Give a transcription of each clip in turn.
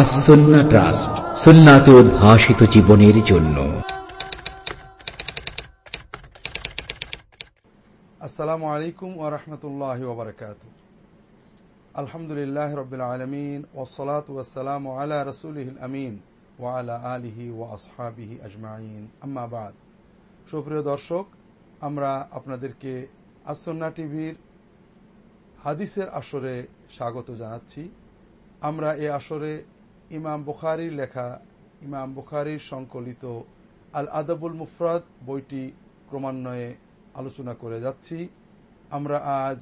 আসন্না trust, সুন্নাতে উদ্ভাসিত জীবনের জন্য। আসসালামু আলাইকুম ও রহমতুল্লাহ আলহামদুলিল্লাহ রবিল আলমিন ওসলাত ওয়াসালাম আলা রসুলহিল আমিন ওয়ালা আলিহি ও আসহাবিহি আজমাইন। আম্মাবাদ সুপ্রিয় দর্শক আমরা আপনাদেরকে আসন্না টিভির হাদিসের আসরে স্বাগত জানাচ্ছি। আমরা এ আসরে ইমাম বুখারির লেখা, ইমাম বুখারির সংকলিত আল আদাবুল মুফরাদ বইটি ক্রমান্বয়ে আলোচনা করে যাচ্ছি। আমরা আজ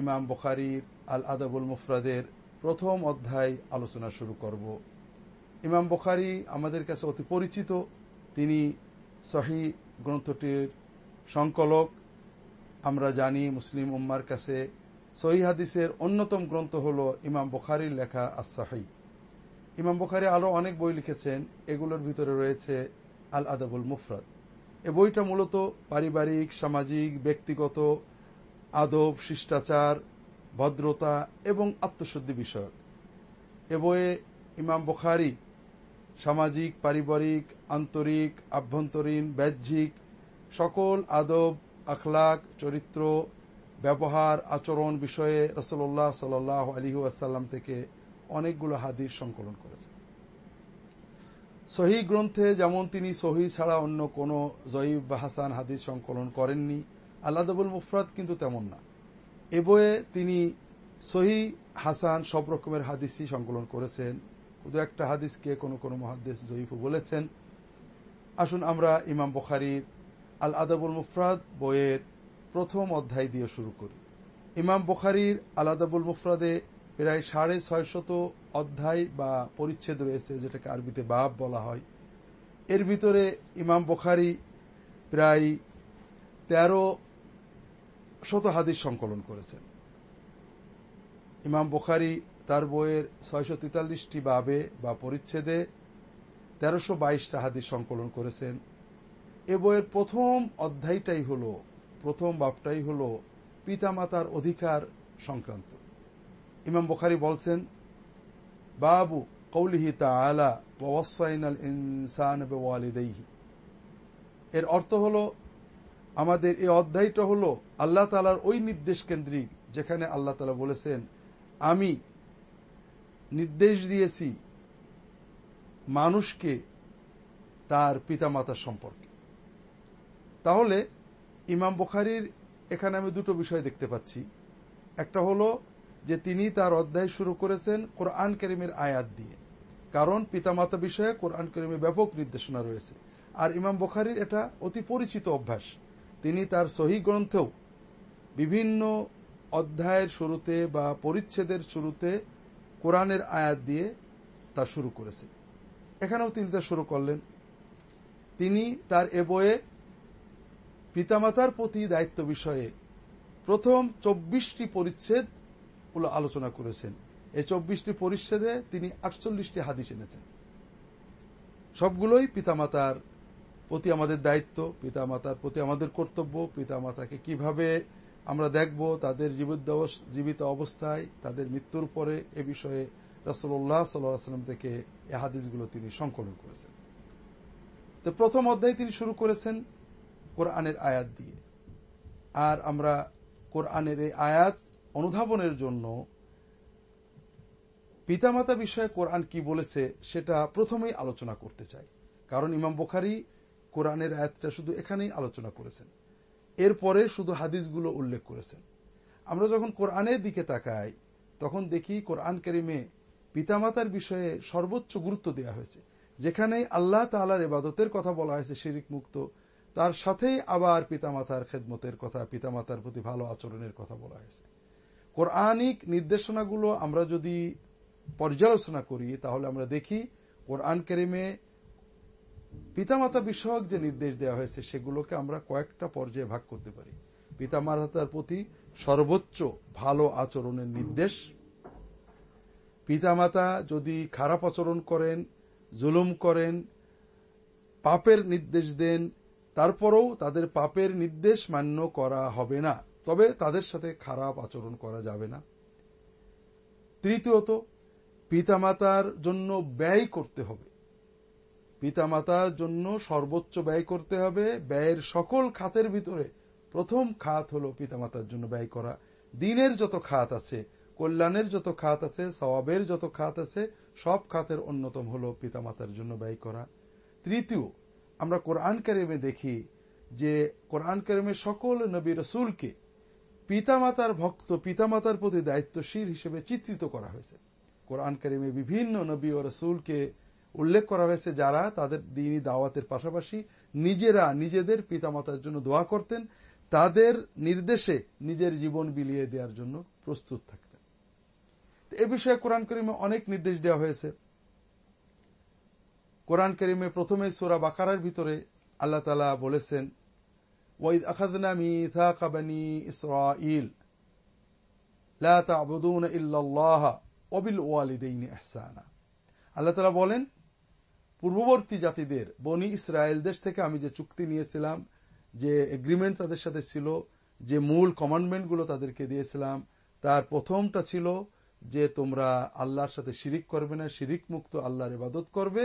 ইমাম বুখারির আল আদাবুল মুফরাদের প্রথম অধ্যায় আলোচনা শুরু করব। ইমাম বুখারি আমাদের কাছে অতি পরিচিত। তিনি সহি গ্রন্থটির সংকলক, আমরা জানি মুসলিম উম্মার কাছে সহি হাদিসের অন্যতম গ্রন্থ হল ইমাম বুখারির লেখা আসাহি ইমাম বুখারি আরও অনেক বই লিখেছেন, এগুলোর ভিতরে রয়েছে আল আদাবুল মুফরাদ। এ বইটা মূলত পারিবারিক, সামাজিক, ব্যক্তিগত, আদব, শিষ্টাচার, ভদ্রতা এবং আত্মশুদ্ধি বিষয়ক। এ বইয়ে ইমাম বুখারি সামাজিক, পারিবারিক, আন্তরিক, আভ্যন্তরীণ, বাহ্যিক সকল আদব, আখলাক, চরিত্র, ব্যবহার, আচরণ বিষয়ে রসল্লাহ সাল আলী আসাল্লাম থেকে অনেকগুলো হাদিস সংকলন করেছেন। সহি গ্রন্থে যেমন তিনি সহি ছাড়া অন্য কোনো জয়ীব বা হাসান হাদিস সংকলন করেননি আল্লাদবুল মুফরাদ কিন্তু তেমন না। এ বইয়ে তিনি সহি হাসান সব রকমের হাদিসই সংকলন করেছেন। শুধু একটা হাদিসকে কোনো কোনো মহাদিস জয়ীফু বলেছেন। আসুন আমরা ইমাম বখারির আল আদাবুল মুফরাদ বইয়ের প্রথম অধ্যায় দিয়ে শুরু করি। ইমাম বখারির আল আদাবুল মুফরাদে প্রায় সাড়ে ছয়শত অধ্যায় বা পরিচ্ছেদ রয়েছে, যেটাকে আরবিতে বাব বলা হয়। এর ভিতরে ইমাম বখারি প্রায় তেরো শত হাদিস সংকলন করেছেন। ইমাম বখারি তার বইয়ের ছয়শো তেতাল্লিশটি বাবে বা পরিচ্ছেদে তেরোশো বাইশটা হাদিস সংকলন করেছেন। এ বইয়ের প্রথম অধ্যায়টাই হল, প্রথম বাপটাই হল পিতামাতার অধিকার সংক্রান্ত। ইমাম বখারি বলছেন, বাবু কৌলিহি তালা ইনসান এর অর্থ হল, আমাদের এই অধ্যায়টা হল আল্লাহ তালার ওই নির্দেশ কেন্দ্রিক, যেখানে আল্লাহ তালা বলেছেন, আমি নির্দেশ দিয়েছি মানুষকে তার পিতামাতার সম্পর্কে। তাহলে ইমাম বখারির এখানে আমি দুটো বিষয় দেখতে পাচ্ছি। একটা হলো যে তিনি তার অধ্যায় শুরু করেছেন কোরআন করিমের আয়াত দিয়ে। কারণ পিতামাতা বিষয়ে কোরআন করিমে ব্যাপক নির্দেশনা রয়েছে। আর ইমাম বখারির এটা অতি পরিচিত অভ্যাস। তিনি তার সহি গ্রন্থেও বিভিন্ন অধ্যায়ের শুরুতে বা পরিচ্ছেদের শুরুতে কোরআনের আয়াত দিয়ে তা শুরু করেছে। এখানেও তিনি তা শুরু করলেন। তিনি তার এ বইয়ে পিতামাতার প্রতি দায়িত্ব বিষয়ে প্রথম চব্বিশটি পরিচ্ছেদ আলোচনা করেছেন। এই চব্বিশটি পরিচ্ছেদে তিনি আটচল্লিশটি হাদিস এনেছেন। সবগুলোই পিতামাতার প্রতি আমাদের দায়িত্ব, পিতামাতার প্রতি আমাদের কর্তব্য, পিতামাতাকে কীভাবে আমরা দেখব, তাদের জীবিত অবস্থায়, তাদের মৃত্যুর পরে এ বিষয়ে রসল্লাহ সাল্লাম থেকে এ হাদিসগুলো তিনি সংকলন করেছেন। তো প্রথম অধ্যায় তিনি শুরু করেছেন কোরআনের আয়াত দিয়ে। আর আমরা কোরআনের এই আয়াত অনুধাবনের জন্য পিতামাতা বিষয়ে কোরআন কি বলেছে সেটা প্রথমেই আলোচনা করতে চাই। কারণ ইমাম বোখারি কোরআনের আয়াতটা শুধু এখানেই আলোচনা করেছেন। এরপরে শুধু হাদিসগুলো উল্লেখ করেছেন। আমরা যখন কোরআনের দিকে তাকাই, তখন দেখি কোরআন করিমে পিতামাতার বিষয়ে সর্বোচ্চ গুরুত্ব দেওয়া হয়েছে। যেখানে আল্লাহ তালার এবাদতের কথা বলা হয়েছে শিরিক মুক্ত তার সাথেই আবার পিতামাতার খেদমতের কথা, পিতামাতার প্রতি ভালো আচরণের কথা বলা হয়েছে। কোরআনিক নির্দেশনাগুলো আমরা যদি পর্যালোচনা করি, তাহলে আমরা দেখি কোরআন কেরিমে পিতামাতা বিষয়ক যে নির্দেশ দেওয়া হয়েছে, সেগুলোকে আমরা কয়েকটা পর্যায়ে ভাগ করতে পারি। পিতামাতার প্রতি সর্বোচ্চ ভালো আচরণের নির্দেশ। পিতামাতা যদি খারাপ আচরণ করেন, জুলুম করেন, পাপের নির্দেশ দেন তারপরেও তাদের পাপের নির্দেশ মান্য করা হবে না, তবে তাদের সাথে খারাপ আচরণ করা যাবে না। তৃতীয়ত, পিতামাতার জন্য ব্যয় করতে হবে। পিতামাতার জন্য সর্বোচ্চ ব্যয় করতে হবে। ব্যয়ের সকল খাতের ভিতরে প্রথম খাত হল পিতামাতার জন্য ব্যয় করা। দিনের যত খাত আছে, কল্যাণের যত খাত আছে সবাবের যত খাত আছে, সব খাতের অন্যতম হল পিতামাতার জন্য ব্যয় করা। তৃতীয় আমরা কোরআন কারিমে দেখি যে কোরআন কারিমের সকল নবী রসুলকে পিতামাতার ভক্ত, পিতামাতার প্রতি দায়িত্বশীল হিসেবে চিত্রিত করা হয়েছে। কোরআন কারিমে বিভিন্ন নবী ও রসুলকে উল্লেখ করা হয়েছে যারা তাদের দিনই দাওয়াতের পাশাপাশি নিজেরা নিজেদের পিতামাতার জন্য দোয়া করতেন, তাদের নির্দেশে নিজের জীবন বিলিয়ে দেওয়ার জন্য প্রস্তুত থাকতেন। এ বিষয়ে কোরআন করিমে অনেক নির্দেশ দেওয়া হয়েছে। কোরআন করিমে প্রথমে সোরা বাকারার ভিতরে আল্লাহ তালা বলেছেন, ওয়াইদ আখাদনা মিথাকা বানি ইসরাইল আল্লাহ বলেন, পূর্ববর্তী জাতিদের, বনি ইসরায়েল দেশ থেকে আমি যে চুক্তি নিয়েছিলাম, যে এগ্রিমেন্ট তাদের সাথে ছিল, যে মূল কমান্ডমেন্টগুলো তাদেরকে দিয়েছিলাম, তার প্রথমটা ছিল যে তোমরা আল্লাহর সাথে শিরিক করবে না, শিরিক মুক্ত আল্লাহর ইবাদত করবে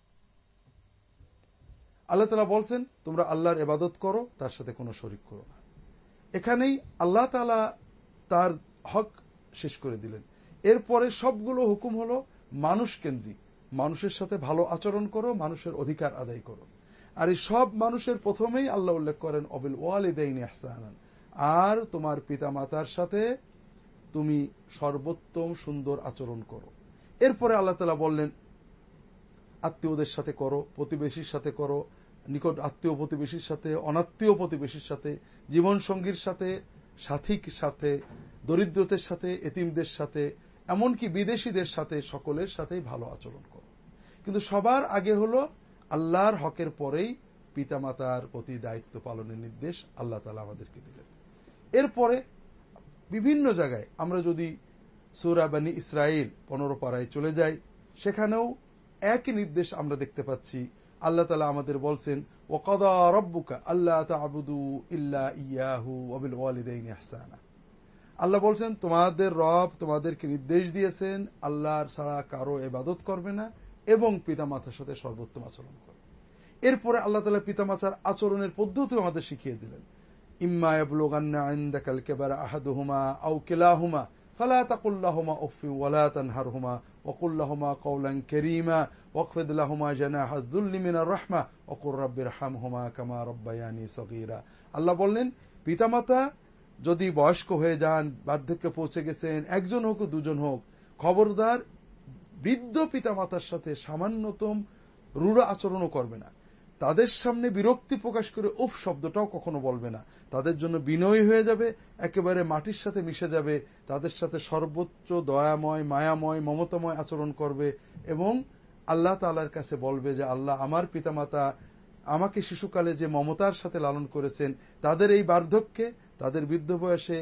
আল্লাহ তালা বলছেন, তোমরা আল্লাহর এবাদত করো, তার সাথে কোনো শরিক করো না। এখানেই আল্লাহ তালা তার হক শেষ করে দিলেন। এরপরে সবগুলো হুকুম হলো মানুষ কেন্দ্রিক। মানুষের সাথে ভালো আচরণ করো, মানুষের অধিকার আদায় করো। আর এই সব মানুষের প্রথমেই আল্লাহ উল্লেখ করেন, অবিল ওয়ালিদাইন ইহসানান। আর তোমার পিতা মাতার সাথে তুমি সর্বোত্তম সুন্দর আচরণ করো। এরপরে আল্লাহ তালা বললেন, আত্মীয়দের সাথে করো, প্রতিবেশীর সাথে করো নিকট আত্মীয় প্রতিবেশীর সাথে, অনাত্মীয় প্রতিবেশীর সাথে জীবন সঙ্গীর সাথে সাথীর সাথে, দরিদ্রদের সাথে, এতিমদের সাথে, এমনকি বিদেশিদের সাথে, সকলের সাথেই ভালো আচরণ করো। কিন্তু সবার আগে হল আল্লাহর হকের পরেই পিতামাতার প্রতি দায়িত্ব পালনের নির্দেশ আল্লাহ তালা আমাদেরকে দিলেন। এরপরে বিভিন্ন জায়গায় আমরা যদি সৌরাবানী ইসরায়েল পনেরো পাড়ায় চলে যাই, সেখানেও একই নির্দেশ আমরা দেখতে পাচ্ছি আল্লাহ তালা আমাদের বলছেন ও কদা রব্বুকা আল্লাহ তাবুদু ইল্লা ইয়াহু অবিল আল্লাহ বলছেন, তোমাদের রব তোমাদেরকে নির্দেশ দিয়েছেন, আল্লাহর ছাড়া কারও এবাদত করবে না এবং পিতামাতার সাথে সর্বোত্তম আচরণ করবে এরপরে আল্লাহ তালা পিতামাতার আচরণের পদ্ধতি আমাদের শিখিয়ে দিলেন, ইম্মা ইয়াবলুগান্না ইনদাকাল কেবারা আহাদুহুমা আও কিলাহুমা ফালা তাকুল্লাহুমা উফি ওয়ালা তানহারহুমা وقل لهما قولا كريما واخفض لهما جناح الذل من الرحمة وقل رب ارحمهما كما ربياني صغيرا আল্লাহ বললেন পিতামাতা যদি বয়স্ক হয়ে যান বার্ধক্যে পৌঁছে গেছেন একজন হোক দুজন হোক খবরদার বৃদ্ধ পিতামাতার সাথে সামান্যতম রূঢ় আচরণও করবে না তাদের সামনে বিরক্তি প্রকাশ করে উফ শব্দটাও কখনো বলবে না। তাদের জন্য বিনয়ী হয়ে যাবে, একেবারে মাটির সাথে মিশে যাবে, তাদের সাথে সর্বোচ্চ দয়াময়, মায়াময়, মমতাময় আচরণ করবে এবং আল্লাহ তালার কাছে বলবে যে, আল্লাহ আমার পিতামাতা আমাকে শিশুকালে যে মমতার সাথে লালন করেছেন, তাদের এই বার্ধক্যে, তাদের বৃদ্ধ বয়সে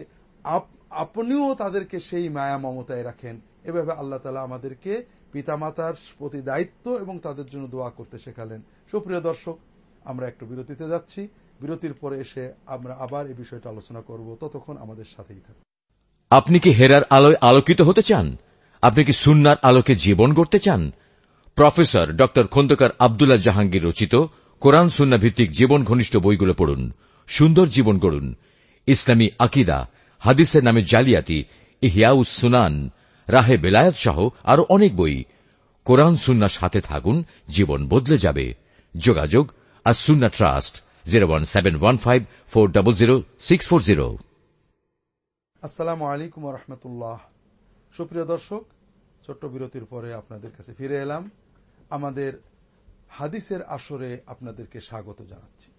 আপনিও তাদেরকে সেই মায়া মমতায় রাখেন। এভাবে আল্লাহ তালা আমাদেরকে পিতামাতার প্রতি দায়িত্ব এবং তাদের জন্য দোয়া করতে শেখালেন। সুপ্রিয় দর্শক, আমরা একটু বিরতিতে যাচ্ছি। বিরতির পরে এসে আমরা আবার এই বিষয়টা আলোচনা করব। ততক্ষণ আমাদের সাথেই থাকুন। আপনি কি হেরার আলোয় আলোকিত হতে চান? আপনি কি সুন্নার আলোকে জীবন গড়তে চান? প্রফেসর ড. খন্দকার আবদুল্লাহ জাহাঙ্গীর রচিত কোরআন সুন্না ভিত্তিক জীবন ঘনিষ্ঠ বইগুলো পড়ুন। সুন্দর জীবন গড়ুন। ইসলামী আকিদা, হাদিসের নামে জালিয়াতি, ইহিয়াউস সুনান রাহে বেলায়াত সহ আরও অনেক বই। কোরআন, সুন্নার সাথে থাকুন, জীবন বদলে যাবে। যোগাযোগ আর Sunnah trust, zero one seven one five four double zero six four zero. আসসালামু আলাইকুম রহমতুল্লাহ। সুপ্রিয় দর্শক, ছোট্ট বিরতির পরে আপনাদের কাছে ফিরে এলাম। আমাদের হাদিসের আসরে আপনাদেরকে স্বাগত জানাচ্ছি।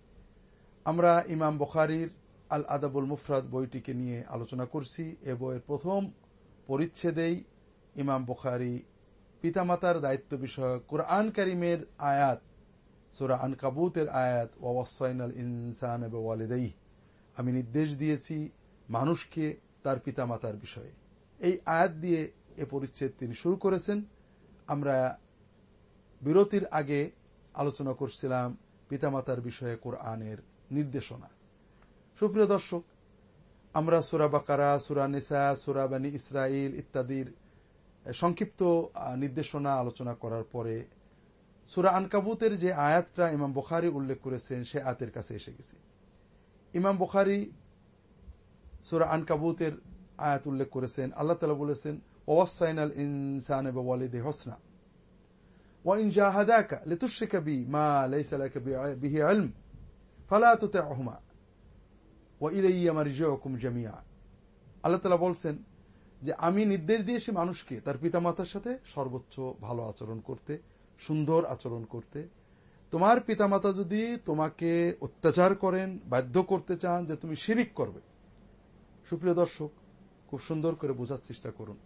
আমরা ইমাম বখারির আল আদাবুল মুফরাদ বইটিকে নিয়ে আলোচনা করছি। এ বইয়ের প্রথম পরিচ্ছেদেই ইমাম বখারি পিতামাতার দায়িত্ব বিষয় কোরআন করিমের আয়াত, সুরা আন কাবুতের আয়াত ওয়াসাইনাল ইনসান ওয়ালিদাই আমি নির্দেশ দিয়েছি মানুষকে তার পিতামাতার বিষয়ে। এই আয়াত দিয়ে এ পরিচ্ছেদ তিনি শুরু করেছেন। আমরা বিরতির আগে আলোচনা করছিলাম পিতামাতার বিষয়ে কোরআনের নির্দেশনা। সুপ্রিয় দর্শক আমরা সুরা বাকারা সুরা নিসা সুরা বানী ইসরাইল ইত্যাদির সংক্ষিপ্ত নির্দেশনা আলোচনা করার পরে সুরা আনকাবুতের যে আয়াতটা ইমাম বখারি উল্লেখ করেছেন সে আয়াতের কাছে এসে গেছে ইমাম বখারি সুরা আনকাবুতের আয়াত উল্লেখ করেছেন আল্লাহ তালা বলেছেন ওয়াসাইনাল ইনসান ওয়ালিদে হোসনা وإن جاهداك لتشرك بي ما ليس لك به علم فلا تطعهما আল্লাহ তালা বলছেন যে, আমি নির্দেশ দিয়েছি মানুষকে তার পিতামাতার সাথে সর্বোচ্চ ভালো আচরণ করতে, সুন্দর আচরণ করতে। তোমার পিতামাতা যদি তোমাকে অত্যাচার করেন, বাধ্য করতে চান যে তুমি শিরিক করবে। সুপ্রিয় দর্শক, খুব সুন্দর করে বোঝার চেষ্টা করুন।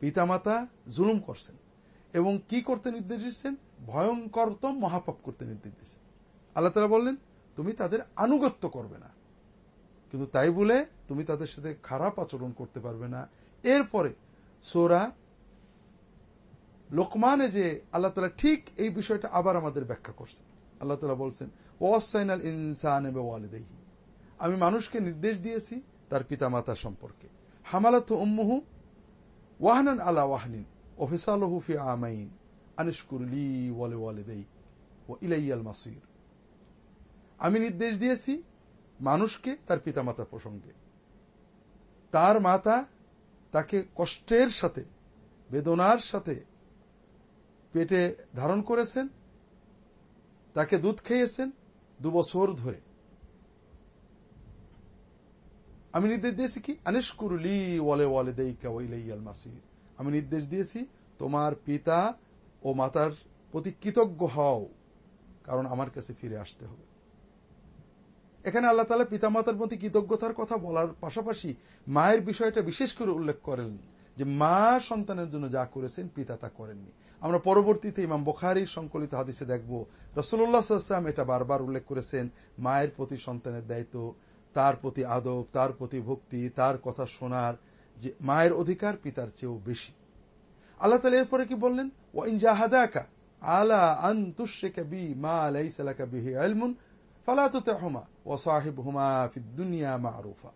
পিতামাতা জুলুম করছেন এবং কি করতে নির্দেশ দিচ্ছেন? ভয়ঙ্করতম মহাপাপ করতে নির্দেশ দিচ্ছেন। আল্লাহ তালা বললেন, তুমি তাদের আনুগত্য করবে না। কিন্তু তাই বলে তুমি তাদের সাথে খারাপ আচরণ করতে পারবে না। এরপরে সোরা লোকমানে যে আল্লাহ তালা ঠিক এই বিষয়টা আবার আমাদের ব্যাখ্যা করছেন। আল্লাহ তালা বলছেন, ওয়াসাইনাল ইনসান আমি মানুষকে নির্দেশ দিয়েছি তার পিতামাতা সম্পর্কে। হামালাত উম্মুহু ওয়াহনান আলা ওয়াহনিন ওফিসালহু ফি আমাইন আনিশকুরলি ওয়ালে ওয়ালিদেই ও ইলাইয়াল মাসির। আমি নির্দেশ দিয়েছি মানুষকে তার পিতামাতা প্রসঙ্গে। তার মাতা তাকে কষ্টের সাথে, বেদনার সাথে পেটে ধারণ করেছেন, তাকে দুধ খেয়েছেন দু বছর ধরে। আমি নির্দেশ দিয়েছি কি? আনিশকুরলি ওয়ালে ওয়ালে দেইকা ওয়াইলাইয়াল মাসির। আমি নির্দেশ দিয়েছি, তোমার পিতা ও মাতার প্রতি কৃতজ্ঞ হও, কারণ আমার কাছে ফিরে আসতে হবে। এখানে আল্লাহ তালা পিতামাতার প্রতি কৃতজ্ঞতার কথা বলার পাশাপাশি মায়ের বিষয়টা বিশেষ করে উল্লেখ করেন যে মা সন্তানের জন্য যা করেছেন, পিতা তা করেননি। আমরা পরবর্তীতে ইমাম বখারির সংকলিত হাদিসে দেখব রসুল্লাহাম এটা বারবার উল্লেখ করেছেন, মায়ের প্রতি সন্তানের দায়িত্ব, তার প্রতি আদব, তার প্রতি ভক্তি, তার কথা শোনার যে মায়ের অধিকার পিতার চেয়েও বেশি। আল্লাহ তালা এরপরে কি বললেন? ওয়াইন জাহাদাকা আলা আন তুশ্রিকা বি মা লাইসা লাকা বিহি ইলমুন ফালা তুতিহুমা। ওয়া সাহিবহুমা ফিদ দুনিয়া মারুফা।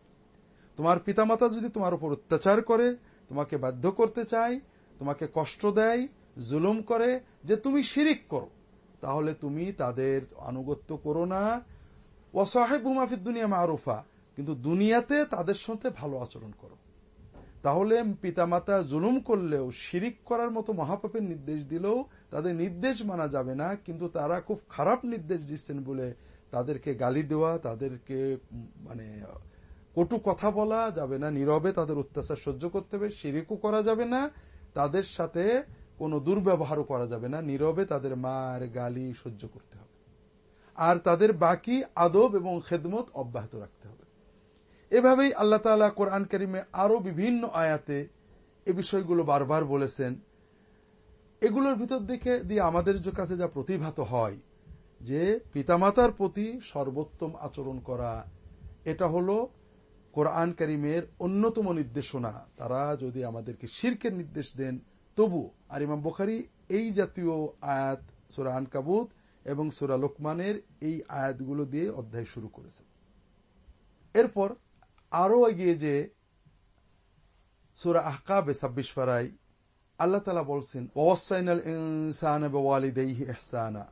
তোমার পিতামাতা যদি তোমার উপর অত্যাচার করে, তোমাকে বাধ্য করতে চায়, তোমাকে কষ্ট দেয়, জুলুম করে যে তুমি শিরিক করো, তাহলে তুমি তাদের আনুগত্য করো না। ও সাহেব হুমাফিদ দুনিয়া মারুফা, কিন্তু দুনিয়াতে তাদের সাথে ভালো আচরণ করো। তাহলে পিতামাতা জুলুম করলেও, শিরিক করার মতো মহাপাপের নির্দেশ দিলেও তাদের নির্দেশ মানা যাবে না, কিন্তু তারা খুব খারাপ নির্দেশ দিচ্ছেন বলে তাদেরকে গালি দেওয়া, তাদেরকে মানে কটু কথা বলা যাবে না, নীরবে তাদের অত্যাচার সহ্য করতে হবে শিরিকও করা যাবে না, তাদের সাথে কোনো দুর্ব্যবহারও করা যাবে না, নীরবে তাদের মার গালি সহ্য করতে হবে। আর তাদের বাকি আদব এবং খেদমত অব্যাহত রাখতে হবে। এভাবেই আল্লাহ তালা কোরআন করিমে আরও বিভিন্ন আয়াতে এ বিষয়গুলো বারবার বলেছেন। এগুলোর ভিতর দিকে দিয়ে আমাদের কাছে যা প্রতিভাত হয় যে পিতামাতার প্রতি সর্বোত্তম আচরণ করা, এটা হলো কোরআন করিমের অন্যতম নির্দেশনা। তারা যদি আমাদেরকে শির্কের নির্দেশ দেন, তবু আর ইমাম বোখারি এই জাতীয় আয়াত, সুরা আনকাবুত এবং সুরা লোকমানের এই আয়াতগুলো দিয়ে অধ্যায় শুরু করেছেন এরপর আরও এগিয়ে যে সুরা আহকাবে ছাব্বিশ ফারাই আল্লাহ তালা বলছেন, ওয়াসাইনাল ইনসান ওয়ালিদাইহি ইহসানা।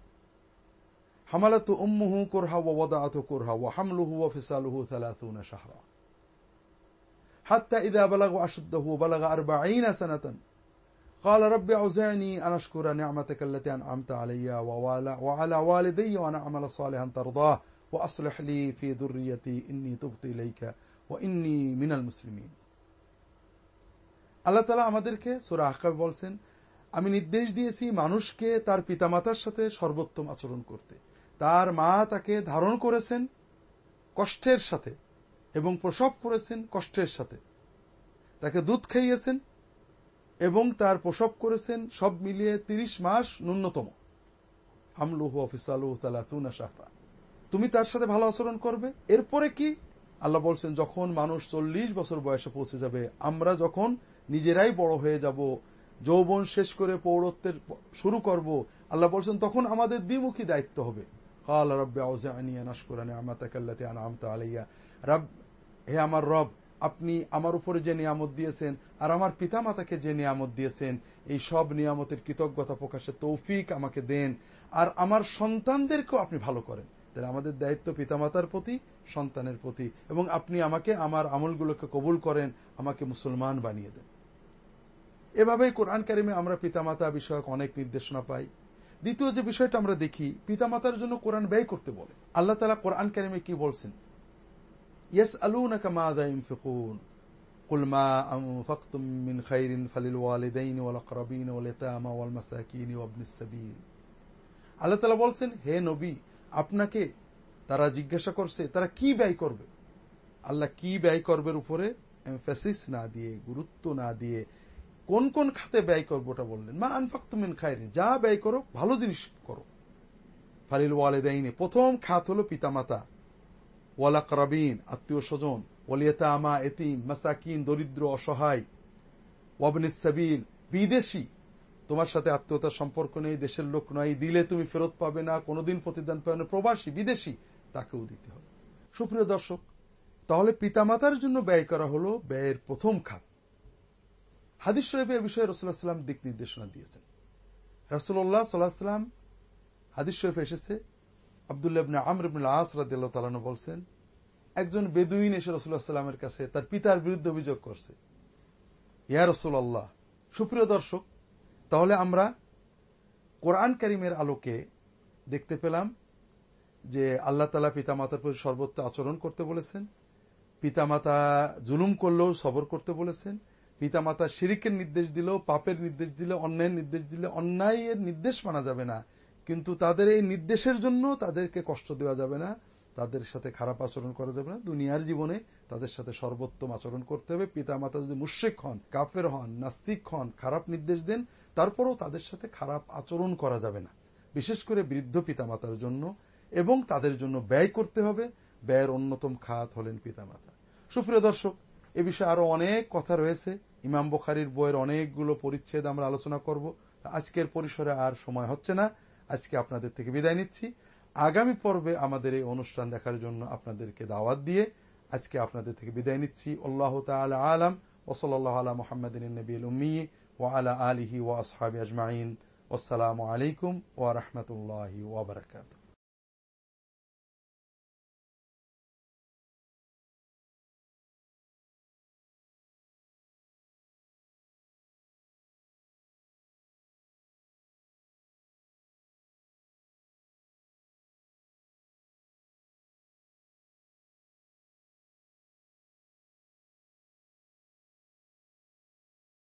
حملته أمه كرها ووضعته كرها وحمله وفصاله ثلاثون شهرا حتى إذا بلغ أشده وبلغ أربعين سنة قال رب أوزعني أن أشكر نعمتك التي أنعمت علي وعلى والدي وأن أعمل صالحا ترضاه وأصلح لي في ذريتي إني تبت إليك وإني من المسلمين আল্লাহ তালা আমাদেরকে সুরা আহকাবে বলছেন আমি নির্দেশ দিয়েছি মানুষকে তার পিতামাতার সাথে সর্বোত্তম আচরণ করতে তার মা তাকে ধারণ করেছেন কষ্টের সাথে এবং প্রসব করেছেন কষ্টের সাথে। তাকে দুধ খাইয়েছেন এবং তার প্রসব করেছেন সব মিলিয়ে ৩০ মাস ন্যূনতম। হামলুহু অফিসালু তালাতুনা শাহরা। তুমি তার সাথে ভালো আচরণ করবে। এরপরে কি? আল্লাহ বলছেন, যখন মানুষ চল্লিশ বছর বয়সে পৌঁছে যাবে, আমরা যখন নিজেরাই বড় হয়ে যাব, যৌবন শেষ করে পৌরত্বের শুরু করব, আল্লাহ বলছেন, তখন আমাদের দ্বিমুখী দায়িত্ব হবে। কাল রব্বে আউজানি নাশকুরানি আমাতাকাল্লাতি আনআমতা আলাইয়া রব হে আমার রব, আপনি আমার উপরে যে নিয়ামত দিয়েছেন আর আমার পিতামাতাকে যে নিয়ামত দিয়েছেন, এই সব নিয়ামতের কৃতজ্ঞতা প্রকাশে তৌফিক আমাকে দেন। আর আমার সন্তানদেরকেও আপনি ভালো করেন। তাহলে আমাদের দায়িত্ব পিতামাতার প্রতি, সন্তানের প্রতি। এবং আপনি আমাকে, আমার আমলগুলোকে কবুল করেন, আমাকে মুসলমান বানিয়ে দেন। এভাবেই কোরআন কারিমে আমরা পিতামাতা বিষয়ক অনেক নির্দেশনা পাই। দ্বিতীয় যে বিষয়টা আমরা দেখি পিতামাতার জন্য কোরআন ব্যয় করতে বলে আল্লাহ তালা কোরআন কারিমে কি বলছেন ইয়েস আলুনাকা মাদা ইনফিকুন قل ما أنفقتم من خير فللوالدين والأقربين واليتامى والمساكين وابن السبيل আল্লাহ তালা বলছেন হে নবী আপনাকে তারা জিজ্ঞাসা করছে তারা কি ব্যয় করবে আল্লাহ কি ব্যয় করবের উপরে এমফেসিস না দিয়ে গুরুত্ব না দিয়ে কোন কোন খাতে ব্যয় করব ওটা বললেন। মা আনফাক্তমিন খায়নি যা ব্যয় করো, ভালো জিনিস করো। ফালিল ওয়ালেদাইনে, প্রথম খাত হলো পিতামাতা। ওয়ালাক রাবিন আত্মীয় স্বজন। ওলিয়াতা আমা এতিম, মাসাকিন, দরিদ্র, অসহায়। ওয়াবনিস সাবিল, বিদেশি। তোমার সাথে আত্মীয়তার সম্পর্ক নেই, দেশের লোক নয় দিলে তুমি ফেরত পাবে না, কোনোদিন প্রতিদান পাবে না। প্রবাসী, বিদেশি, তাকেও দিতে হবে। সুপ্রিয় দর্শক, তাহলে পিতামাতার জন্য ব্যয় করা হলো ব্যয়ের প্রথম খাত। হাদিস শরীফে এ বিষয়ে রসুল্লাহ সাল্লাম দিক নির্দেশনা দিয়েছেন। রাসুল্লাহ সাল্লাহ সাল্লাম হাদিস শরীফে এসেছে। আবদুল্লাহ আমর আস রাদিল্লাহ তালানো বলছেন, একজন বেদুইন এসে রসুল্লাহ কাছে তার পিতার বিরুদ্ধে অভিযোগ করছে। ইয়া রসুল্লাহ সুপ্রিয় দর্শক, তাহলে আমরা কোরআন করিমের আলোকে দেখতে পেলাম যে আল্লাহ তালা পিতামাতার প্রতি সর্বোচ্চ আচরণ করতে বলেছেন, পিতামাতা জুলুম করলেও সবর করতে বলেছেন পিতামাতা শিরিকের নির্দেশ দিল পাপের নির্দেশ দিলে অন্যায়ের নির্দেশ দিলে অন্যায়ের নির্দেশ মানা যাবে না। কিন্তু তাদের এই নির্দেশের জন্য তাদেরকে কষ্ট দেওয়া যাবে না। তাদের সাথে খারাপ আচরণ করা যাবে না। দুনিয়ার জীবনে তাদের সাথে সর্বোত্তম আচরণ করতে হবে। পিতা মাতা যদি মুশ্রিক হন, কাফের হন, নাস্তিক হন, খারাপ নির্দেশ দেন, তারপরও তাদের সাথে খারাপ আচরণ করা যাবে না। বিশেষ করে বৃদ্ধ পিতামাতার জন্য এবং তাদের জন্য ব্যয় করতে হবে। ব্যয়ের অন্যতম খাত হলেন পিতামাতা। সুপ্রিয় দর্শক, এ বিষয়ে আরও অনেক কথা রয়েছে। ইমাম বখারির বইয়ের অনেকগুলো পরিচ্ছেদ আমরা আলোচনা করব। আজকের পরিসরে আর সময় হচ্ছে না। আজকে আপনাদের থেকে বিদায় নিচ্ছি। আগামী পর্বে আমাদের এই অনুষ্ঠান দেখার জন্য আপনাদেরকে দাওয়াত দিয়ে আজকে আপনাদের থেকে বিদায় নিচ্ছি। আল্লাহ তালা আলম। ওসল্লাহ আলা মোহাম্মদিন নবীল উম্মি ও আলা আলিহি ও আসহাবি আজমাইন। আসসালামু আলাইকুম ওয়া রাহমাতুল্লাহি ওয়া